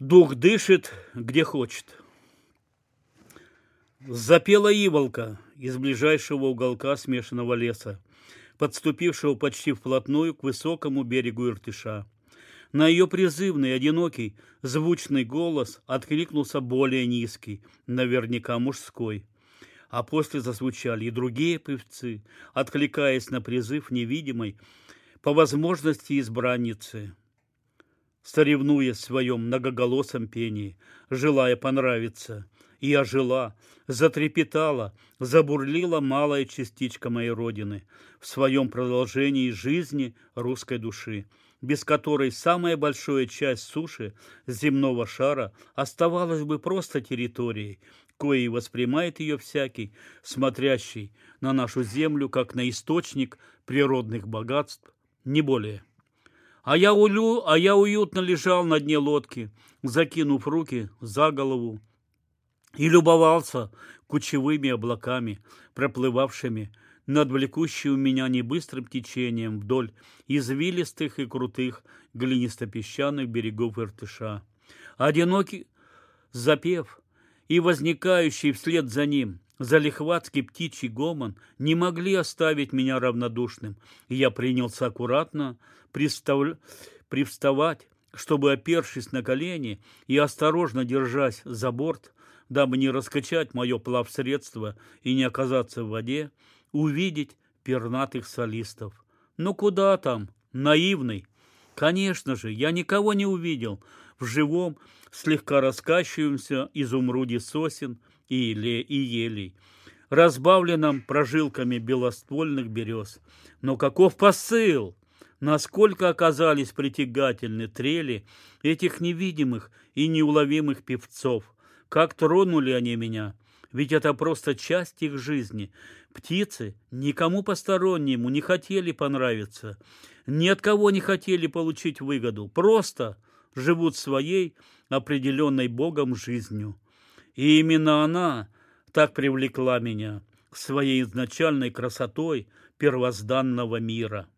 Дух дышит, где хочет. Запела иволка из ближайшего уголка смешанного леса, подступившего почти вплотную к высокому берегу Иртыша. На ее призывный, одинокий, звучный голос откликнулся более низкий, наверняка мужской. А после зазвучали и другие певцы, откликаясь на призыв невидимой, по возможности избранницы соревнуясь в своем многоголосом пении, желая понравиться. И ожила, затрепетала, забурлила малая частичка моей родины в своем продолжении жизни русской души, без которой самая большая часть суши земного шара оставалась бы просто территорией, коей воспринимает ее всякий, смотрящий на нашу землю как на источник природных богатств, не более. А я, улю, а я уютно лежал на дне лодки, закинув руки за голову, и любовался кучевыми облаками, проплывавшими над влекущим меня небыстрым течением вдоль извилистых и крутых глинисто-песчаных берегов Иртыша. Одинокий запев и возникающий вслед за ним залихватский птичий гомон не могли оставить меня равнодушным, и я принялся аккуратно пристав... привставать, чтобы, опершись на колени и осторожно держась за борт, дабы не раскачать мое плавсредство и не оказаться в воде, увидеть пернатых солистов. Ну куда там, наивный? Конечно же, я никого не увидел в живом, слегка раскачиваемся изумруде сосен и, иле, и елей, разбавленном прожилками белоствольных берез. Но каков посыл? насколько оказались притягательны трели этих невидимых и неуловимых певцов. Как тронули они меня, ведь это просто часть их жизни. Птицы никому постороннему не хотели понравиться, ни от кого не хотели получить выгоду, просто живут своей определенной Богом жизнью. И именно она так привлекла меня своей изначальной красотой первозданного мира.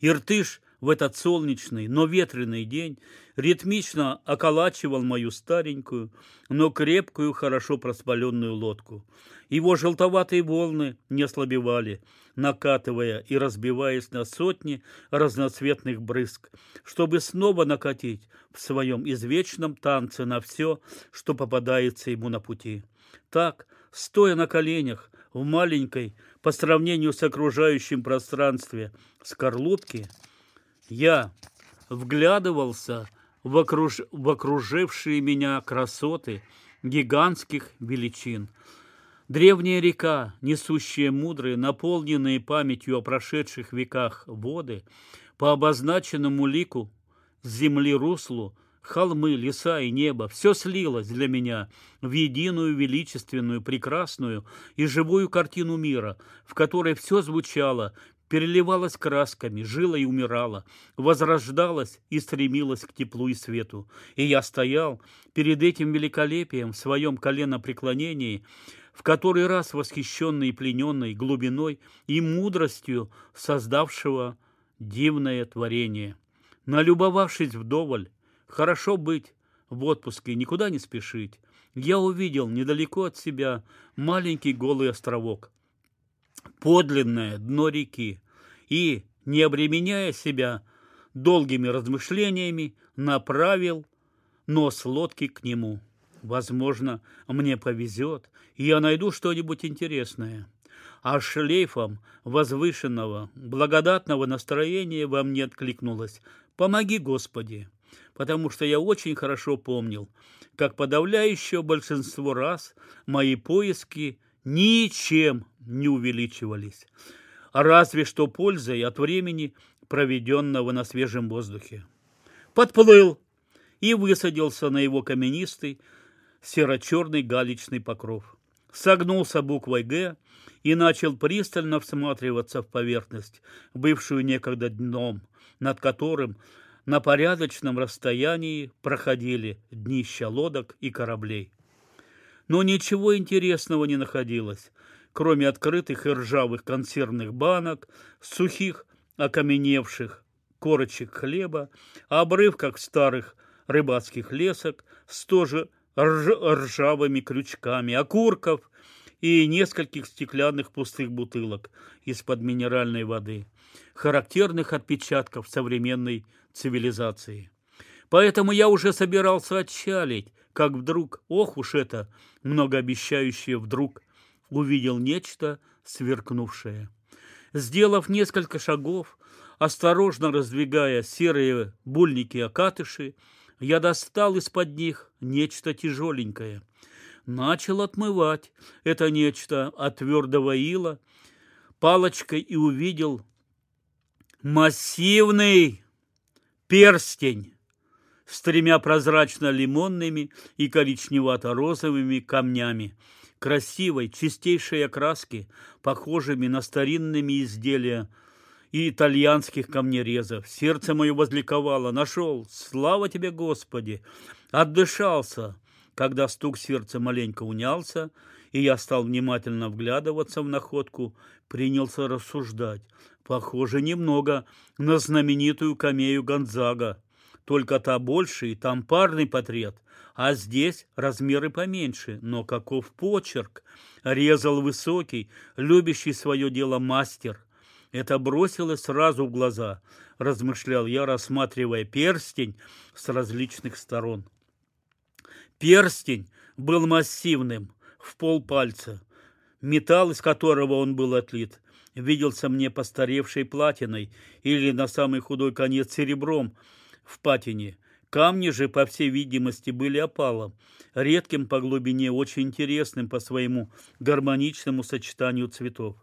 Иртыш в этот солнечный, но ветреный день ритмично околачивал мою старенькую, но крепкую, хорошо проспаленную лодку. Его желтоватые волны не ослабевали, накатывая и разбиваясь на сотни разноцветных брызг, чтобы снова накатить в своем извечном танце на все, что попадается ему на пути. Так, стоя на коленях, в маленькой, по сравнению с окружающим пространстве, скорлупки, я вглядывался в, окруж... в окружившие меня красоты гигантских величин. Древняя река, несущая мудрые, наполненные памятью о прошедших веках воды, по обозначенному лику земли руслу холмы, леса и небо, все слилось для меня в единую величественную, прекрасную и живую картину мира, в которой все звучало, переливалось красками, жило и умирало, возрождалось и стремилось к теплу и свету. И я стоял перед этим великолепием в своем коленопреклонении, в который раз восхищенный и плененный глубиной и мудростью создавшего дивное творение. Налюбовавшись вдоволь, Хорошо быть в отпуске, никуда не спешить. Я увидел недалеко от себя маленький голый островок, подлинное дно реки, и, не обременяя себя долгими размышлениями, направил нос лодки к нему. Возможно, мне повезет, и я найду что-нибудь интересное. А шлейфом возвышенного, благодатного настроения во мне откликнулось «Помоги, Господи!» потому что я очень хорошо помнил, как подавляющее большинство раз мои поиски ничем не увеличивались, разве что пользой от времени, проведенного на свежем воздухе. Подплыл и высадился на его каменистый серо-черный галечный покров. Согнулся буквой «Г» и начал пристально всматриваться в поверхность, бывшую некогда дном, над которым на порядочном расстоянии проходили днища лодок и кораблей. Но ничего интересного не находилось, кроме открытых и ржавых консервных банок, сухих, окаменевших корочек хлеба, обрывков старых рыбацких лесок с тоже рж ржавыми крючками, окурков и нескольких стеклянных пустых бутылок из-под минеральной воды, характерных отпечатков современной цивилизации. Поэтому я уже собирался отчалить, как вдруг, ох уж это, многообещающее вдруг, увидел нечто сверкнувшее. Сделав несколько шагов, осторожно раздвигая серые бульники-окатыши, я достал из-под них нечто тяжеленькое. Начал отмывать это нечто от твердого ила палочкой и увидел массивный перстень с тремя прозрачно-лимонными и коричневато-розовыми камнями, красивой, чистейшей окраски, похожими на старинными изделия и итальянских камнерезов. Сердце мое возликовало. Нашел. Слава тебе, Господи! Отдышался. Когда стук сердца маленько унялся, и я стал внимательно вглядываться в находку, принялся рассуждать. Похоже немного на знаменитую камею Гонзага только та больше, и там парный портрет, а здесь размеры поменьше, но каков почерк. Резал высокий, любящий свое дело мастер. Это бросилось сразу в глаза, размышлял я, рассматривая перстень с различных сторон. Перстень был массивным, в полпальца. Металл, из которого он был отлит, виделся мне постаревшей платиной или, на самый худой конец, серебром, в патине. Камни же, по всей видимости, были опалом, редким по глубине, очень интересным по своему гармоничному сочетанию цветов.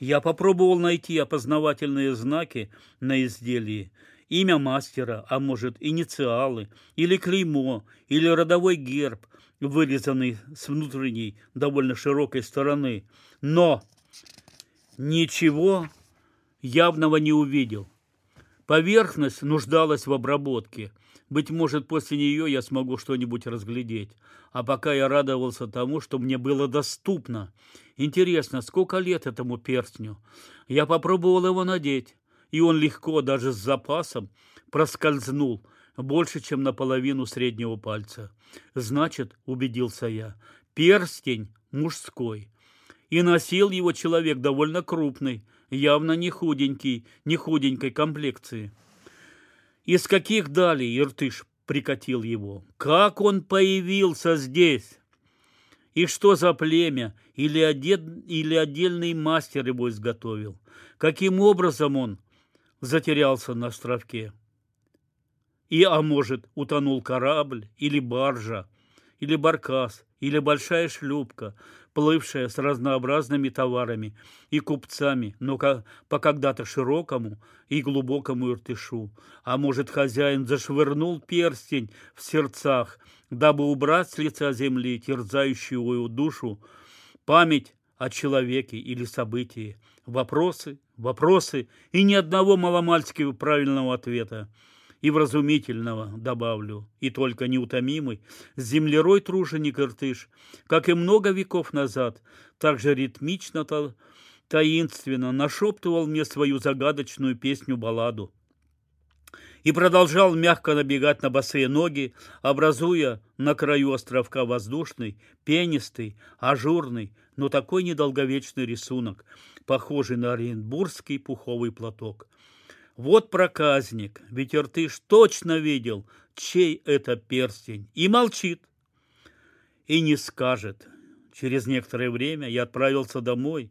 Я попробовал найти опознавательные знаки на изделии, имя мастера, а может инициалы, или клеймо, или родовой герб, вырезанный с внутренней довольно широкой стороны. Но ничего явного не увидел. Поверхность нуждалась в обработке. Быть может, после нее я смогу что-нибудь разглядеть. А пока я радовался тому, что мне было доступно. Интересно, сколько лет этому перстню? Я попробовал его надеть, и он легко, даже с запасом, проскользнул больше, чем наполовину среднего пальца. Значит, убедился я, перстень мужской. И носил его человек довольно крупный, явно не худенький, не худенькой комплекции. Из каких далей Иртыш прикатил его? Как он появился здесь? И что за племя или, одет, или отдельный мастер его изготовил? Каким образом он затерялся на островке? И, а может, утонул корабль или баржа, или баркас, или большая шлюпка, плывшая с разнообразными товарами и купцами, но по когда-то широкому и глубокому Иртышу. А может, хозяин зашвырнул перстень в сердцах, дабы убрать с лица земли терзающую его душу память о человеке или событии. Вопросы, вопросы и ни одного маломальски правильного ответа и вразумительного, добавлю, и только неутомимый, землерой труженик Иртыш, как и много веков назад, также ритмично, -то, таинственно нашептывал мне свою загадочную песню-балладу и продолжал мягко набегать на босые ноги, образуя на краю островка воздушный, пенистый, ажурный, но такой недолговечный рисунок, похожий на оренбургский пуховый платок. Вот проказник, ведь Иртыш точно видел, чей это перстень, и молчит, и не скажет. Через некоторое время я отправился домой,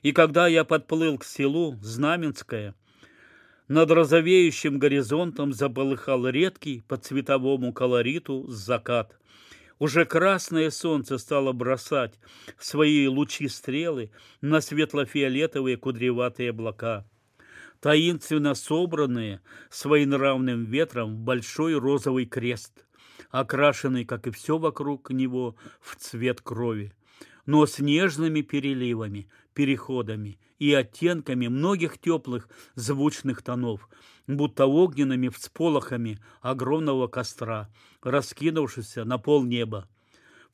и когда я подплыл к селу Знаменское, над розовеющим горизонтом заполыхал редкий по цветовому колориту закат. Уже красное солнце стало бросать свои лучи стрелы на светло-фиолетовые кудреватые облака таинственно собранные своенравным ветром в большой розовый крест, окрашенный, как и все вокруг него, в цвет крови, но с нежными переливами, переходами и оттенками многих теплых звучных тонов, будто огненными всполохами огромного костра, раскинувшегося на полнеба.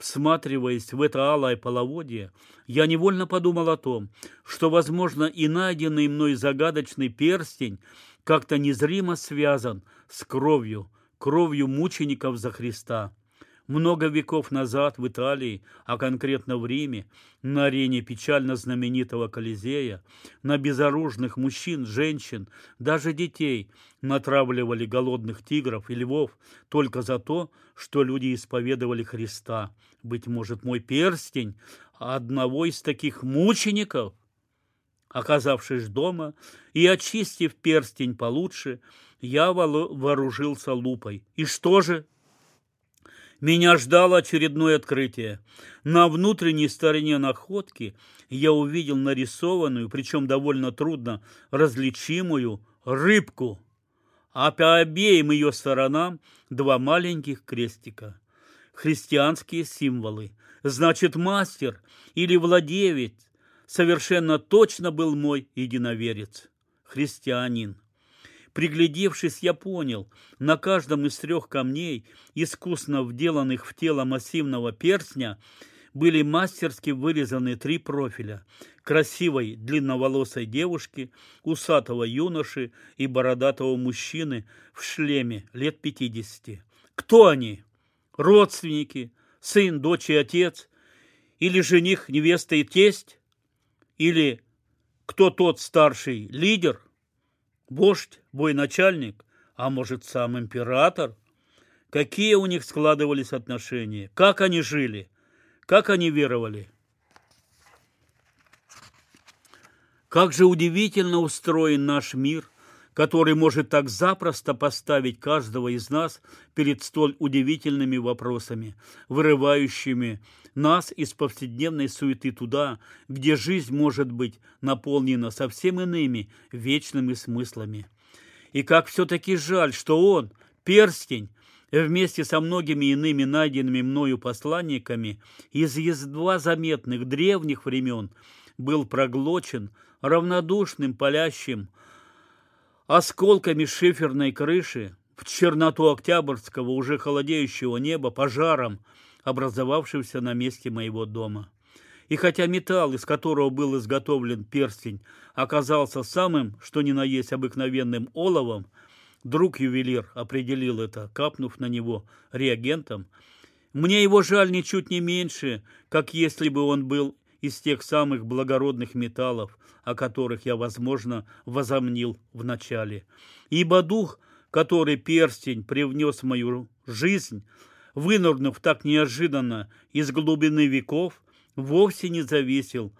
Всматриваясь в это алое половодье, я невольно подумал о том, что, возможно, и найденный мной загадочный перстень как-то незримо связан с кровью, кровью мучеников за Христа. Много веков назад в Италии, а конкретно в Риме, на арене печально знаменитого Колизея, на безоружных мужчин, женщин, даже детей натравливали голодных тигров и львов только за то, что люди исповедовали Христа. Быть может, мой перстень одного из таких мучеников? Оказавшись дома и очистив перстень получше, я вооружился лупой. И что же? Меня ждало очередное открытие. На внутренней стороне находки я увидел нарисованную, причем довольно трудно различимую, рыбку, а по обеим ее сторонам два маленьких крестика. Христианские символы. Значит, мастер или владелец совершенно точно был мой единоверец, христианин. Приглядевшись, я понял, на каждом из трех камней, искусно вделанных в тело массивного перстня, были мастерски вырезаны три профиля – красивой длинноволосой девушки, усатого юноши и бородатого мужчины в шлеме лет пятидесяти. Кто они? Родственники, сын, дочь и отец? Или жених, невеста и тесть? Или кто тот старший лидер – вождь, военачальник, а может сам император? Какие у них складывались отношения? Как они жили? Как они веровали? Как же удивительно устроен наш мир, который может так запросто поставить каждого из нас перед столь удивительными вопросами, вырывающими нас из повседневной суеты туда, где жизнь может быть наполнена совсем иными вечными смыслами. И как все-таки жаль, что он, перстень, вместе со многими иными найденными мною посланниками из едва заметных древних времен был проглочен равнодушным палящим осколками шиферной крыши в черноту октябрьского уже холодеющего неба пожаром, образовавшимся на месте моего дома. И хотя металл, из которого был изготовлен перстень, оказался самым, что ни на есть обыкновенным оловом, друг-ювелир определил это, капнув на него реагентом, мне его жаль ничуть не меньше, как если бы он был из тех самых благородных металлов, о которых я, возможно, возомнил в начале. Ибо дух, который перстень привнес в мою жизнь, вынырнув так неожиданно из глубины веков, вовсе не зависел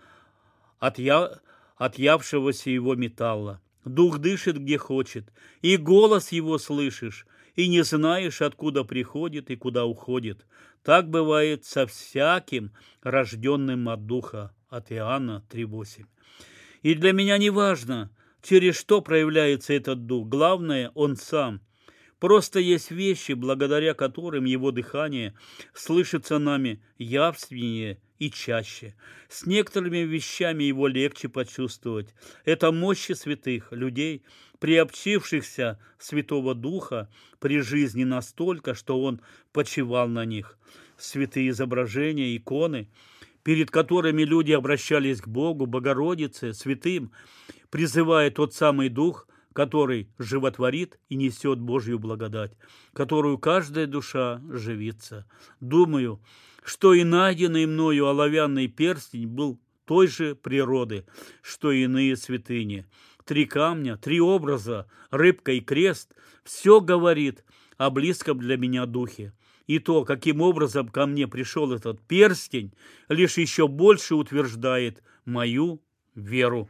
от, я... от явшегося его металла. Дух дышит где хочет, и голос его слышишь, и не знаешь, откуда приходит и куда уходит. Так бывает со всяким рожденным от Духа, от Иоанна 3.8. И для меня не важно, через что проявляется этот Дух, главное, Он сам – Просто есть вещи, благодаря которым его дыхание слышится нами явственнее и чаще. С некоторыми вещами его легче почувствовать. Это мощи святых людей, приобщившихся Святого Духа при жизни настолько, что он почивал на них. Святые изображения, иконы, перед которыми люди обращались к Богу, Богородице, святым, призывая тот самый Дух, который животворит и несет Божью благодать, которую каждая душа живится. Думаю, что и найденный мною оловянный перстень был той же природы, что и иные святыни. Три камня, три образа, рыбка и крест – все говорит о близком для меня духе. И то, каким образом ко мне пришел этот перстень, лишь еще больше утверждает мою веру.